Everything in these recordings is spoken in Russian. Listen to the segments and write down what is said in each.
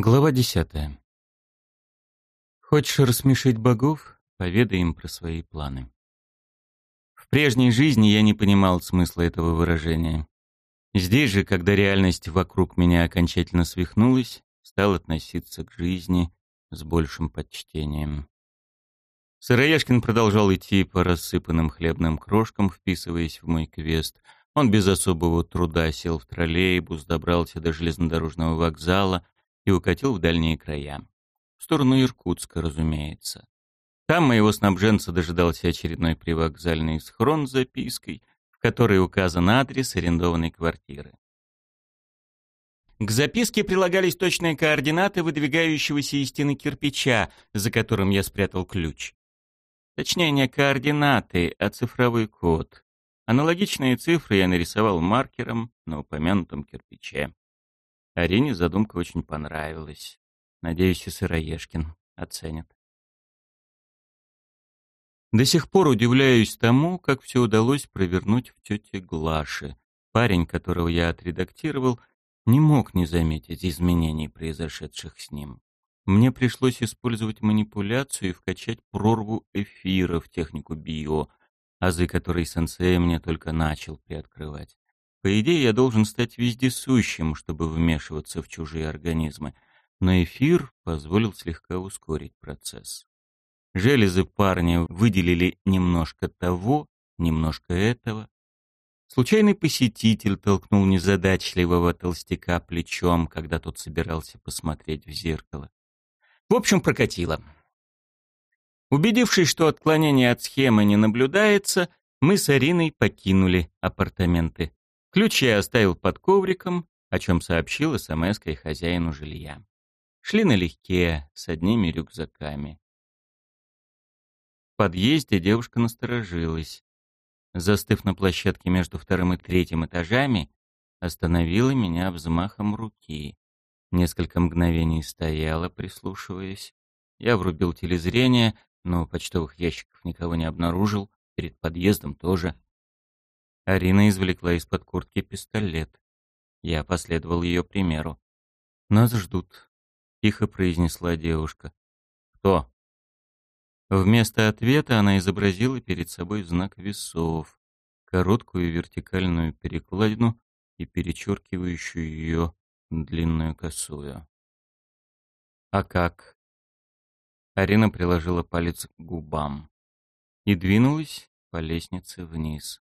Глава десятая. Хочешь рассмешить богов? Поведай им про свои планы. В прежней жизни я не понимал смысла этого выражения. Здесь же, когда реальность вокруг меня окончательно свихнулась, стал относиться к жизни с большим почтением. Сыроежкин продолжал идти по рассыпанным хлебным крошкам, вписываясь в мой квест. Он без особого труда сел в троллейбус, добрался до железнодорожного вокзала — и укатил в дальние края. В сторону Иркутска, разумеется. Там моего снабженца дожидался очередной привокзальный схрон с запиской, в которой указан адрес арендованной квартиры. К записке прилагались точные координаты выдвигающегося из стены кирпича, за которым я спрятал ключ. Точнее, не координаты, а цифровой код. Аналогичные цифры я нарисовал маркером на упомянутом кирпиче. Арине задумка очень понравилась. Надеюсь, и Сыроежкин оценит. До сих пор удивляюсь тому, как все удалось провернуть в тете Глаше. Парень, которого я отредактировал, не мог не заметить изменений, произошедших с ним. Мне пришлось использовать манипуляцию и вкачать прорву эфира в технику био, азы которой сенсей мне только начал приоткрывать. По идее, я должен стать вездесущим, чтобы вмешиваться в чужие организмы, но эфир позволил слегка ускорить процесс. Железы парня выделили немножко того, немножко этого. Случайный посетитель толкнул незадачливого толстяка плечом, когда тот собирался посмотреть в зеркало. В общем, прокатило. Убедившись, что отклонение от схемы не наблюдается, мы с Ариной покинули апартаменты. Ключи я оставил под ковриком, о чем сообщил смс-кой хозяину жилья. Шли налегке, с одними рюкзаками. В подъезде девушка насторожилась. Застыв на площадке между вторым и третьим этажами, остановила меня взмахом руки. Несколько мгновений стояла, прислушиваясь. Я врубил телезрение, но почтовых ящиков никого не обнаружил, перед подъездом тоже. Арина извлекла из-под куртки пистолет. Я последовал ее примеру. «Нас ждут», — тихо произнесла девушка. «Кто?» Вместо ответа она изобразила перед собой знак весов, короткую вертикальную перекладину и перечеркивающую ее длинную косую. «А как?» Арина приложила палец к губам и двинулась по лестнице вниз.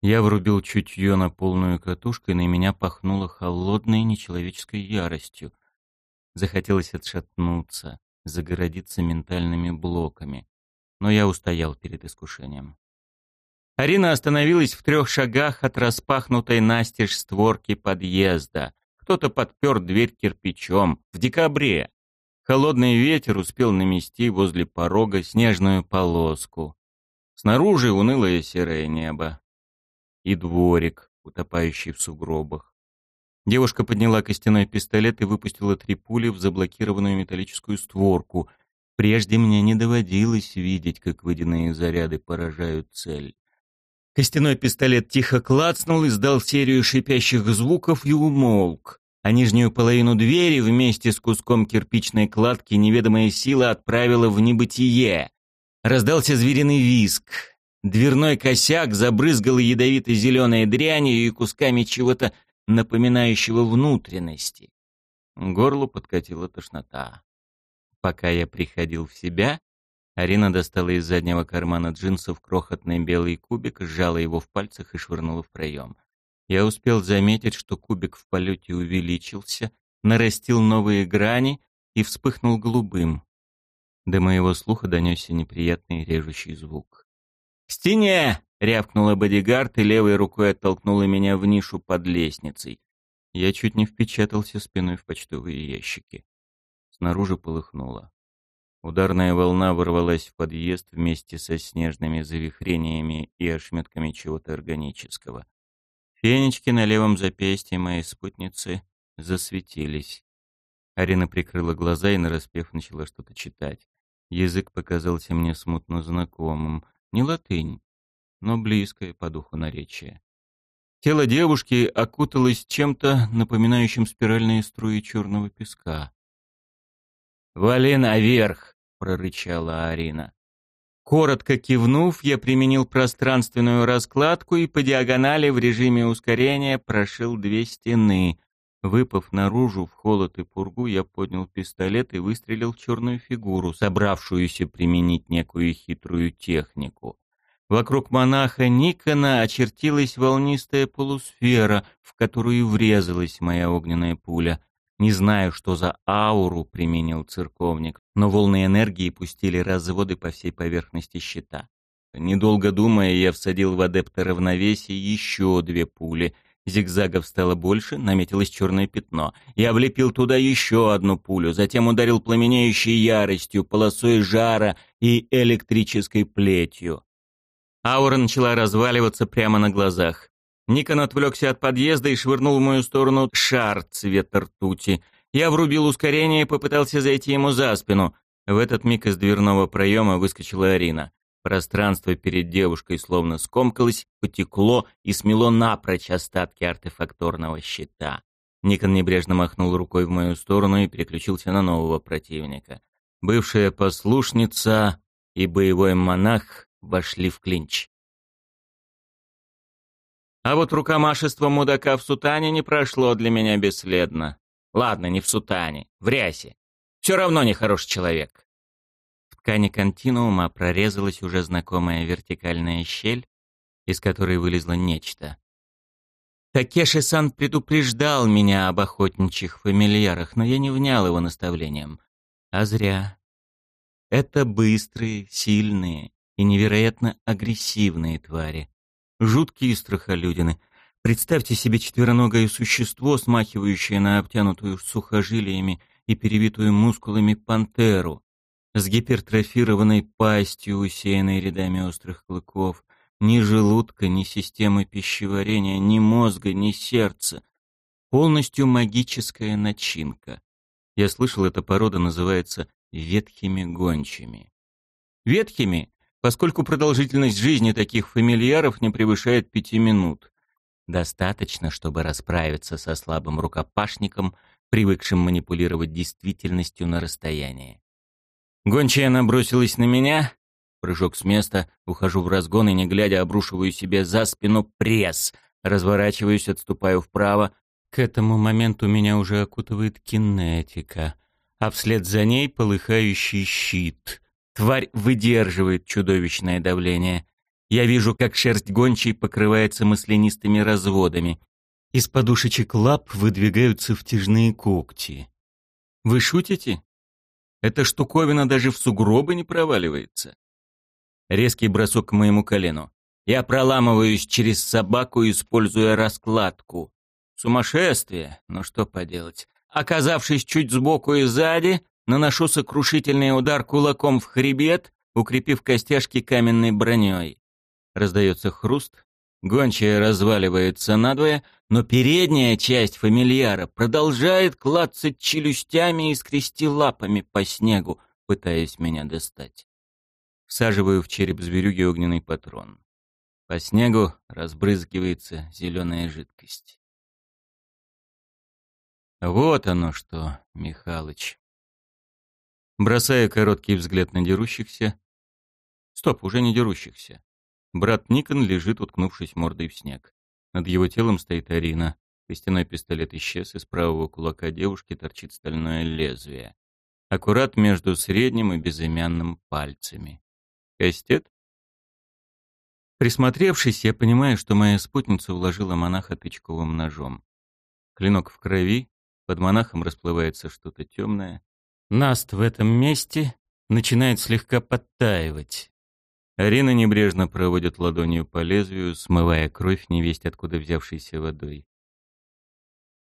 Я врубил чутье на полную катушку, и на меня пахнуло холодной нечеловеческой яростью. Захотелось отшатнуться, загородиться ментальными блоками. Но я устоял перед искушением. Арина остановилась в трех шагах от распахнутой настежь створки подъезда. Кто-то подпер дверь кирпичом. В декабре. Холодный ветер успел намести возле порога снежную полоску. Снаружи унылое серое небо и дворик, утопающий в сугробах. Девушка подняла костяной пистолет и выпустила три пули в заблокированную металлическую створку. Прежде мне не доводилось видеть, как водяные заряды поражают цель. Костяной пистолет тихо клацнул, издал серию шипящих звуков и умолк. А нижнюю половину двери вместе с куском кирпичной кладки неведомая сила отправила в небытие. Раздался звериный виск. Дверной косяк забрызгал ядовитой зеленой дрянью и кусками чего-то напоминающего внутренности. Горлу подкатила тошнота. Пока я приходил в себя, Арина достала из заднего кармана джинсов крохотный белый кубик, сжала его в пальцах и швырнула в проем. Я успел заметить, что кубик в полете увеличился, нарастил новые грани и вспыхнул голубым. До моего слуха донесся неприятный режущий звук. «К стене!» — рявкнула бодигард и левой рукой оттолкнула меня в нишу под лестницей. Я чуть не впечатался спиной в почтовые ящики. Снаружи полыхнуло. Ударная волна ворвалась в подъезд вместе со снежными завихрениями и ошметками чего-то органического. Фенечки на левом запястье моей спутницы засветились. Арина прикрыла глаза и нараспев начала что-то читать. Язык показался мне смутно знакомым — не латынь, но близкое по духу наречие. Тело девушки окуталось чем-то, напоминающим спиральные струи черного песка. «Вали наверх!» — прорычала Арина. Коротко кивнув, я применил пространственную раскладку и по диагонали в режиме ускорения прошил две стены. Выпав наружу в холод и пургу, я поднял пистолет и выстрелил в черную фигуру, собравшуюся применить некую хитрую технику. Вокруг монаха Никона очертилась волнистая полусфера, в которую врезалась моя огненная пуля. Не знаю, что за ауру применил церковник, но волны энергии пустили разводы по всей поверхности щита. Недолго думая, я всадил в адепта равновесия еще две пули. Зигзагов стало больше, наметилось черное пятно. Я влепил туда еще одну пулю, затем ударил пламенеющей яростью, полосой жара и электрической плетью. Аура начала разваливаться прямо на глазах. Никон отвлекся от подъезда и швырнул в мою сторону шар цвета ртути. Я врубил ускорение и попытался зайти ему за спину. В этот миг из дверного проема выскочила Арина. Пространство перед девушкой словно скомкалось, потекло и смело напрочь остатки артефакторного щита. Никон небрежно махнул рукой в мою сторону и переключился на нового противника. Бывшая послушница и боевой монах вошли в клинч. А вот рукомашество мудака в сутане не прошло для меня бесследно. Ладно, не в сутане, в рясе. Все равно не хороший человек. Ткани континуума прорезалась уже знакомая вертикальная щель, из которой вылезло нечто. Такеши-сан предупреждал меня об охотничьих фамильярах, но я не внял его наставлениям. А зря. Это быстрые, сильные и невероятно агрессивные твари. Жуткие страхолюдины. Представьте себе четвероногое существо, смахивающее на обтянутую сухожилиями и перевитую мускулами пантеру, с гипертрофированной пастью, усеянной рядами острых клыков, ни желудка, ни системы пищеварения, ни мозга, ни сердца. Полностью магическая начинка. Я слышал, эта порода называется ветхими гончими. Ветхими, поскольку продолжительность жизни таких фамильяров не превышает пяти минут. Достаточно, чтобы расправиться со слабым рукопашником, привыкшим манипулировать действительностью на расстоянии. Гончая набросилась на меня, прыжок с места, ухожу в разгон и, не глядя, обрушиваю себе за спину пресс, разворачиваюсь, отступаю вправо. К этому моменту меня уже окутывает кинетика, а вслед за ней полыхающий щит — Тварь выдерживает чудовищное давление. Я вижу, как шерсть гончей покрывается маслянистыми разводами. Из подушечек лап выдвигаются втяжные когти. Вы шутите? Эта штуковина даже в сугробы не проваливается. Резкий бросок к моему колену. Я проламываюсь через собаку, используя раскладку. Сумасшествие, но что поделать. Оказавшись чуть сбоку и сзади, наношу сокрушительный удар кулаком в хребет, укрепив костяшки каменной броней. Раздается хруст, гончая разваливается надвое, но передняя часть фамильяра продолжает клацать челюстями и скрести лапами по снегу, пытаясь меня достать. Всаживаю в череп зверюги огненный патрон. По снегу разбрызгивается зеленая жидкость. Вот оно что, Михалыч. Бросая короткий взгляд на дерущихся. Стоп, уже не дерущихся. Брат Никон лежит, уткнувшись мордой в снег. Над его телом стоит Арина. Костяной пистолет исчез, из правого кулака девушки торчит стальное лезвие. Аккурат между средним и безымянным пальцами. Кастет? Присмотревшись, я понимаю, что моя спутница уложила монаха тычковым ножом. Клинок в крови, под монахом расплывается что-то темное. Наст в этом месте начинает слегка подтаивать. Арина небрежно проводит ладонью по лезвию, смывая кровь невесть откуда взявшейся водой.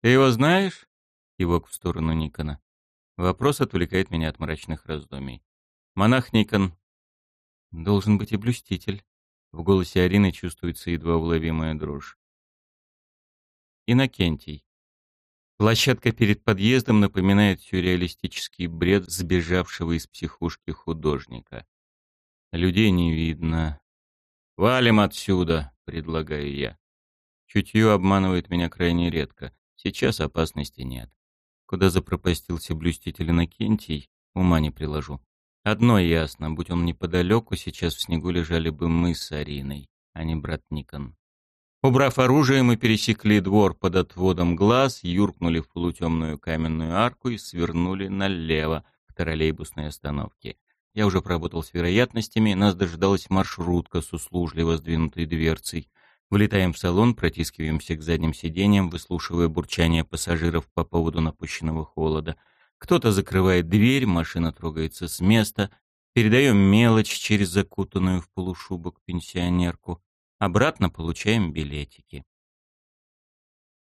«Ты его знаешь?» — кивок в сторону Никона. Вопрос отвлекает меня от мрачных раздумий. «Монах Никон должен быть и блюститель». В голосе Арины чувствуется едва уловимая дрожь. Иннокентий. Площадка перед подъездом напоминает сюрреалистический бред сбежавшего из психушки художника. Людей не видно. «Валим отсюда!» — предлагаю я. Чутье обманывает меня крайне редко. Сейчас опасности нет. Куда запропастился блюститель Иннокентий, Ума не приложу. Одно ясно, будь он неподалеку, сейчас в снегу лежали бы мы с Ариной, а не брат Никон. Убрав оружие, мы пересекли двор под отводом глаз, юркнули в полутемную каменную арку и свернули налево к троллейбусной остановке. Я уже поработал с вероятностями, нас дожидалась маршрутка с услужливо сдвинутой дверцей. Влетаем в салон, протискиваемся к задним сиденьям, выслушивая бурчание пассажиров по поводу напущенного холода — кто-то закрывает дверь, машина трогается с места. Передаем мелочь через закутанную в полушубок пенсионерку. Обратно получаем билетики.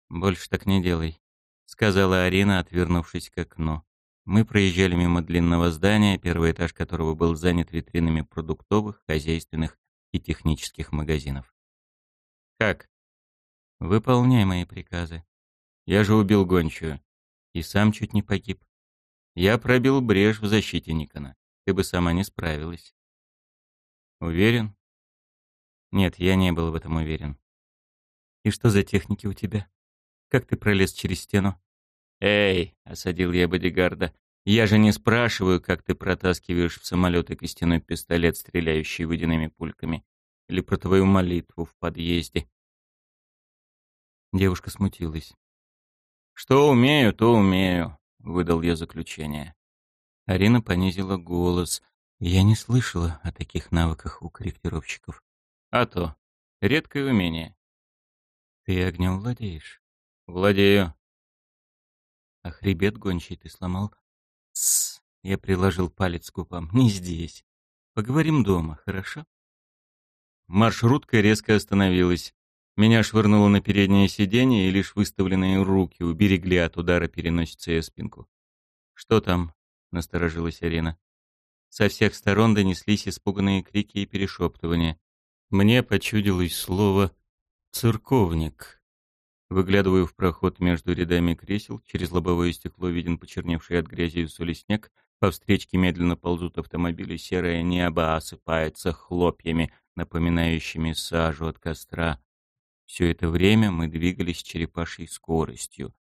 «Больше так не делай», — сказала Арина, отвернувшись к окну. Мы проезжали мимо длинного здания, первый этаж которого был занят витринами продуктовых, хозяйственных и технических магазинов. «Как?» «Выполняй мои приказы. Я же убил гончую. И сам чуть не погиб. Я пробил брешь в защите Никона. Ты бы сама не справилась. Уверен? Нет, я не был в этом уверен. И что за техники у тебя? Как ты пролез через стену? Эй, осадил я бодигарда. Я же не спрашиваю, как ты протаскиваешь в самолеты костяной пистолет, стреляющий водяными пульками, или про твою молитву в подъезде. Девушка смутилась. Что умею, то умею выдал я заключение. Арина понизила голос. Я не слышала о таких навыках у корректировщиков. А то. Редкое умение. Ты огнем владеешь? Владею. А хребет гончий ты сломал? Тссс. Я приложил палец к губам. Не здесь. Поговорим дома, хорошо? Маршрутка резко остановилась. Меня швырнуло на переднее сиденье, и лишь выставленные руки уберегли от удара переносицы и спинку. «Что там?» — насторожилась Арина. Со всех сторон донеслись испуганные крики и перешептывания. Мне почудилось слово «церковник». Выглядываю в проход между рядами кресел, через лобовое стекло виден почерневший от грязи и соли снег, по встречке медленно ползут автомобили, серое небо осыпается хлопьями, напоминающими сажу от костра. Все это время мы двигались черепашьей скоростью.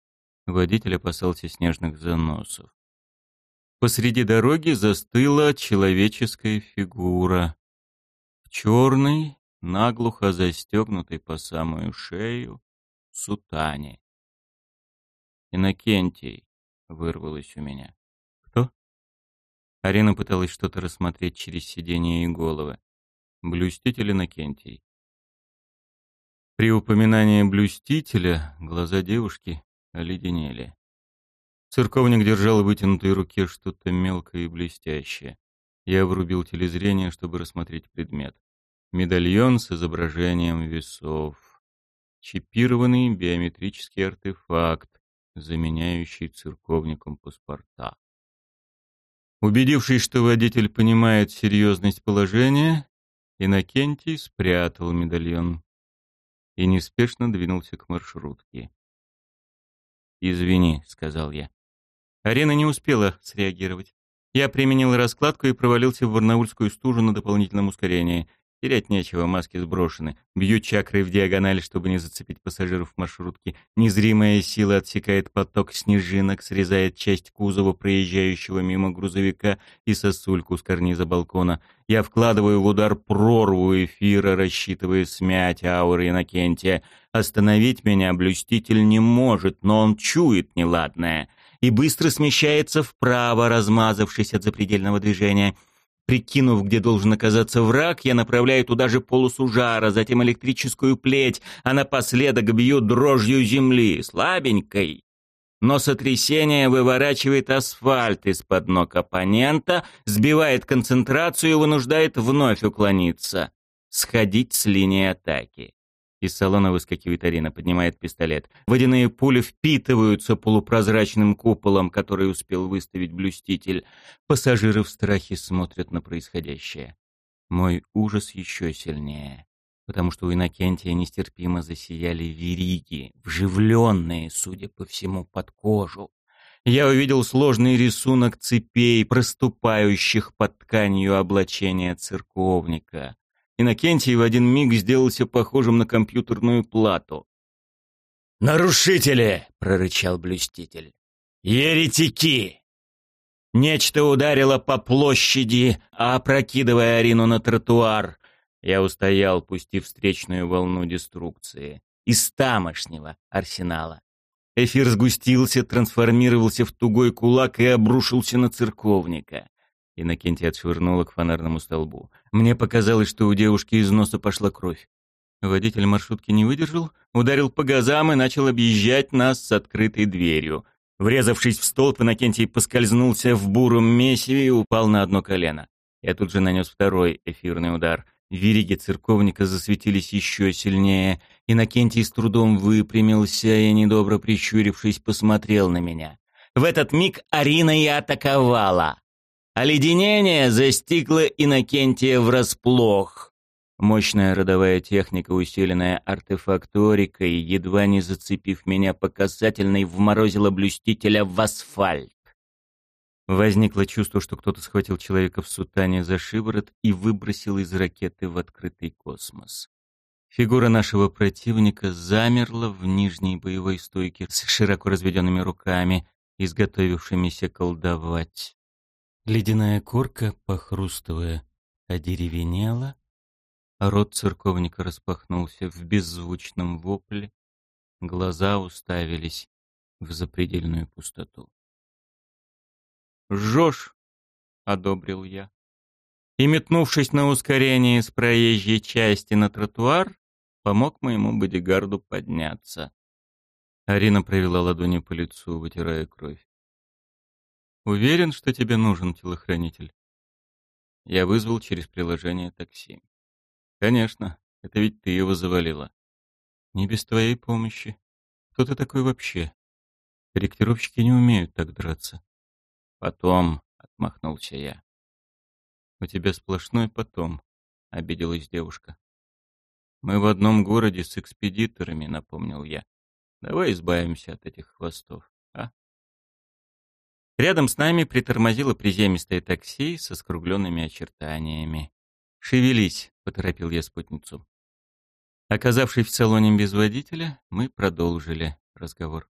Водитель опасался снежных заносов. Посреди дороги застыла человеческая фигура. В черной, наглухо застегнутой по самую шею, сутане. «Иннокентий», — вырвалось у меня. «Кто?» Арина пыталась что-то рассмотреть через сиденье и головы. «Блюститель Иннокентий». При упоминании блюстителя глаза девушки оледенели. Церковник держал в вытянутой руке что-то мелкое и блестящее. Я врубил телезрение, чтобы рассмотреть предмет. Медальон с изображением весов. Чипированный биометрический артефакт, заменяющий церковникам паспорта. Убедившись, что водитель понимает серьезность положения, Иннокентий спрятал медальон и неспешно двинулся к маршрутке. «Извини», — сказал я. Арена не успела среагировать. Я применил раскладку и провалился в барнаульскую стужу на дополнительном ускорении. Терять нечего, маски сброшены. Бью чакрой в диагональ, чтобы не зацепить пассажиров маршрутки. Незримая сила отсекает поток снежинок, срезает часть кузова проезжающего мимо грузовика и сосульку с карниза балкона. Я вкладываю в удар прорву эфира, рассчитывая смять ауры Иннокентия. Остановить меня блюститель не может, но он чует неладное и быстро смещается вправо, размазавшись от запредельного движения — Прикинув, где должен оказаться враг, я направляю туда же полосу жара, затем электрическую плеть, а напоследок бью дрожью земли, слабенькой. Но сотрясение выворачивает асфальт из-под ног оппонента, сбивает концентрацию и вынуждает вновь уклониться, сходить с линии атаки. Из салона выскакивает Арина, поднимает пистолет. Водяные пули впитываются полупрозрачным куполом, который успел выставить блюститель. Пассажиры в страхе смотрят на происходящее. Мой ужас еще сильнее, потому что у Иннокентия нестерпимо засияли вериги, вживленные, судя по всему, под кожу. Я увидел сложный рисунок цепей, проступающих под тканью облачения церковника. Иннокентий в один миг сделался похожим на компьютерную плату. «Нарушители!» — прорычал блюститель. «Еретики!» Нечто ударило по площади, опрокидывая Арину на тротуар. Я устоял, пустив встречную волну деструкции. Из тамошнего арсенала. Эфир сгустился, трансформировался в тугой кулак и обрушился на церковника. Иннокентий отшвырнула к фонарному столбу. Мне показалось, что у девушки из носа пошла кровь. Водитель маршрутки не выдержал, ударил по газам и начал объезжать нас с открытой дверью. Врезавшись в столб, Иннокентий поскользнулся в буром месиве и упал на одно колено. Я тут же нанес второй эфирный удар. Вериги церковника засветились еще сильнее. Иннокентий с трудом выпрямился и, недобро прищурившись, посмотрел на меня. В этот миг Арина и атаковала. Оледенение застигло Иннокентия врасплох. Мощная родовая техника, усиленная артефакторикой, едва не зацепив меня по касательной, вморозила блюстителя в асфальт. Возникло чувство, что кто-то схватил человека в сутане за шиворот и выбросил из ракеты в открытый космос. Фигура нашего противника замерла в нижней боевой стойке с широко разведенными руками, изготовившимися колдовать. Ледяная корка, похрустывая, одеревенела, Рот церковника распахнулся в беззвучном вопле, глаза уставились в запредельную пустоту. «Жжешь!» — одобрил я. И, метнувшись на ускорение с проезжей части на тротуар, помог моему бодигарду подняться. Арина провела ладони по лицу, вытирая кровь. «Уверен, что тебе нужен телохранитель?» Я вызвал через приложение такси. Конечно, это ведь ты его завалила. Не без твоей помощи. Кто ты такой вообще? Корректировщики не умеют так драться. Потом, — отмахнулся я. У тебя сплошной потом, — обиделась девушка. Мы в одном городе с экспедиторами, — напомнил я. Давай избавимся от этих хвостов? Рядом с нами притормозило приземистое такси со скругленными очертаниями. «Шевелись», — поторопил я спутницу. Оказавшись в салоне без водителя, мы продолжили разговор.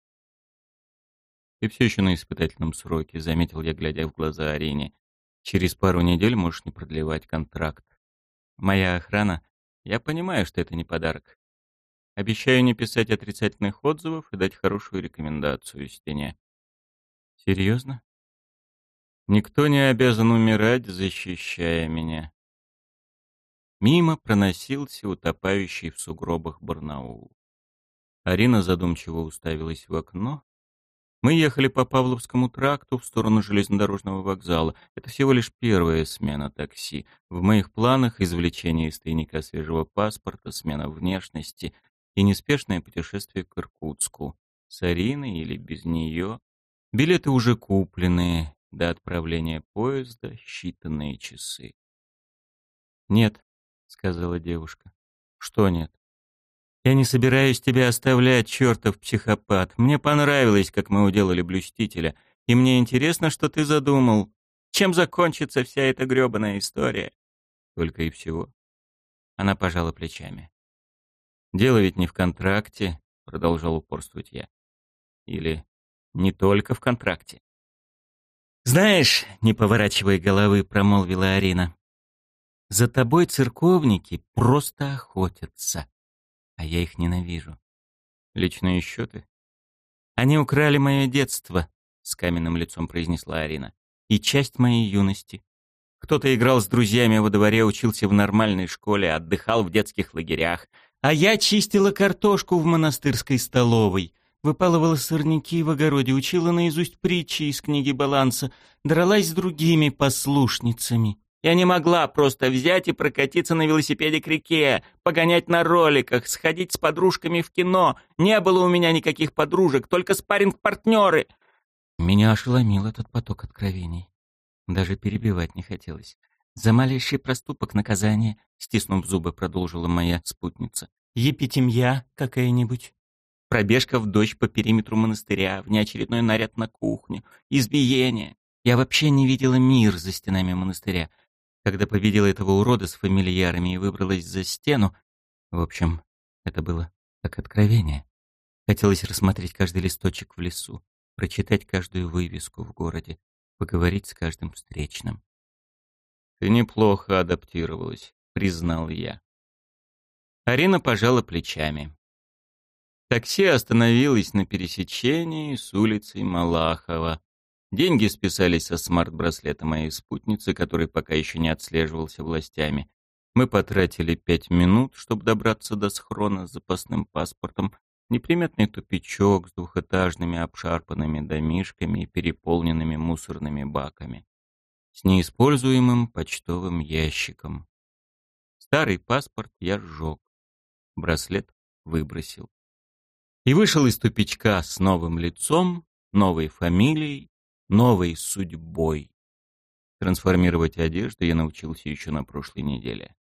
«Ты все еще на испытательном сроке», — заметил я, глядя в глаза Арине. «Через пару недель можешь не продлевать контракт. Моя охрана, я понимаю, что это не подарок. Обещаю не писать отрицательных отзывов и дать хорошую рекомендацию стене». «Серьезно?» «Никто не обязан умирать, защищая меня. Мимо проносился утопающий в сугробах Барнаул. Арина задумчиво уставилась в окно. Мы ехали по Павловскому тракту в сторону железнодорожного вокзала. Это всего лишь первая смена такси. В моих планах извлечение из тайника свежего паспорта, смена внешности и неспешное путешествие к Иркутску. С Ариной или без нее. Билеты уже куплены. До отправления поезда считанные часы. Нет, сказала девушка. Что нет? Я не собираюсь тебя оставлять, чертов психопат. Мне понравилось, как мы уделали блюстителя, и мне интересно, что ты задумал. Чем закончится вся эта грёбаная история? Только и всего. Она пожала плечами. Дело ведь не в контракте, продолжал упорствовать я. Или не только в контракте. Знаешь, не поворачивая головы, промолвила Арина. За тобой церковники просто охотятся, а я их ненавижу. Личные счеты? Они украли мое детство, с каменным лицом произнесла Арина, и часть моей юности. Кто-то играл с друзьями во дворе, учился в нормальной школе, отдыхал в детских лагерях, а я чистила картошку в монастырской столовой, выпалывала сорняки в огороде, учила наизусть притчи из книги баланса, дралась с другими послушницами. Я не могла просто взять и прокатиться на велосипеде к реке, погонять на роликах, сходить с подружками в кино. Не было у меня никаких подружек, только спарринг-партнеры. Меня ошеломил этот поток откровений. Даже перебивать не хотелось. За малейший проступок наказание, стиснув зубы, продолжила моя спутница. Епитемья какая-нибудь. Пробежка в дождь по периметру монастыря, внеочередной наряд на кухню, избиение. Я вообще не видела мир за стенами монастыря когда победила этого урода с фамильярами и выбралась за стену. В общем, это было как откровение. Хотелось рассмотреть каждый листочек в лесу, прочитать каждую вывеску в городе, поговорить с каждым встречным. «Ты неплохо адаптировалась», — признал я. Арина пожала плечами. Такси остановилось на пересечении с улицей Малахова. Деньги списались со смарт-браслета моей спутницы, который пока еще не отслеживался властями. Мы потратили пять минут, чтобы добраться до схрона с запасным паспортом. Неприметный тупичок с двухэтажными обшарпанными домишками и переполненными мусорными баками. С неиспользуемым почтовым ящиком. Старый паспорт я сжег. Браслет выбросил. И вышел из тупичка с новым лицом, новой фамилией, новой судьбой. Трансформировать одежду я научился еще на прошлой неделе.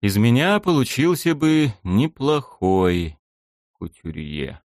Из меня получился бы неплохой кутюрье.